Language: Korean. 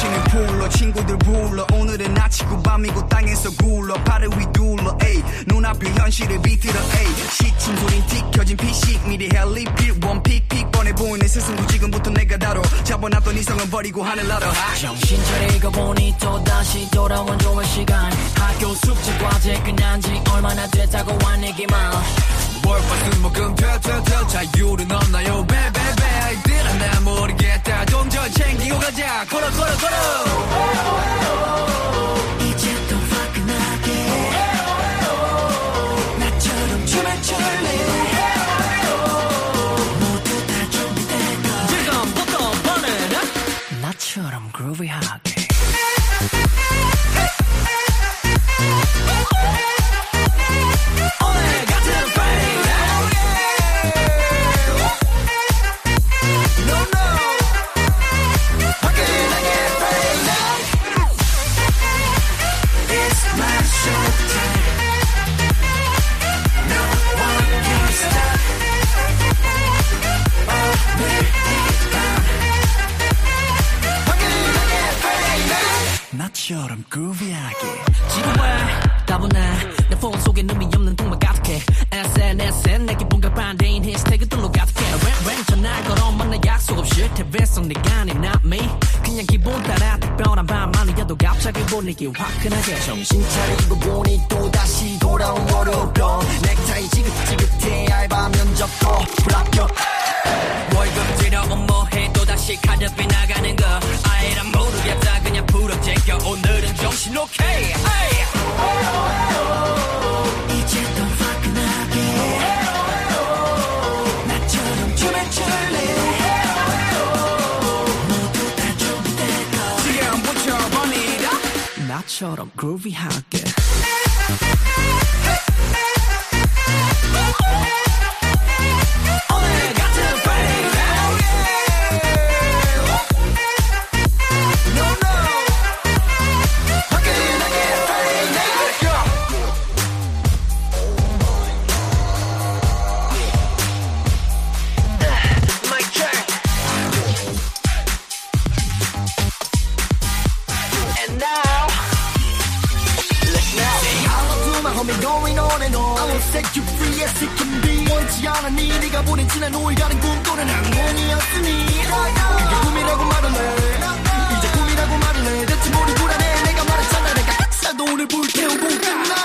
정신을 풀러 친구들 불러. 오늘은 아치고 밤이고 땅에서 굴러. 발을 휘둘러 에이. 눈앞에 현실을 비틀어 에이. 시친 소린 틱 켜진 PC 미리 헬리필 원픽 픽 뻔해 보이는 세상도 지금부터 내가 다뤄. 잡아놨던 이성은 버리고 하늘 날아. 정신 차리고 보니 또다시 돌아온 좋은 시간. 학교 숙제 과제 끝난 지 얼마나 됐다고 화내기만. 월화수목금토토토 자유는 없나요 걸어 걸어 걸어. 이제 또 화끈하게. 나처럼 춤을 출래. 모두 다 준비되고 지금부터 보내라 나처럼 그루비하게. 오늘 같은 나처럼 그루비하게 지금 왜 따분해. 내폰 속에 의미 없는 통만 가득해. SNS엔 내 기분과 반대인 해시태그들로 가득해. 랭랭 전화 걸어 만나 약속 없이 속 내가 아닌 not me. 그냥 기분 따라 특별한 밤만이어도 갑자기 분위기 화끈하게. 정신 차리고 보니 또다시 돌아온 월요병 넥타이 지긋지긋해. 알바 면접도 불합격 신 오케이 헤이. 이제 또 화끈하게 나처럼 춤을 출래 모두 다 준비되고 지금부터 보니라 나처럼 그루비하게. 오 me going on and on. I will set you free as it can be. 원치 않았니? 네가 보낸 지난 오일이라는 꿈꾸는 악몽이었으니. 이게 꿈이라고 말을 해 이제 꿈이라고 말을 해 대체 모르 불안해 내가 말했잖아. 내가 싹 너를 불태우고 끝나.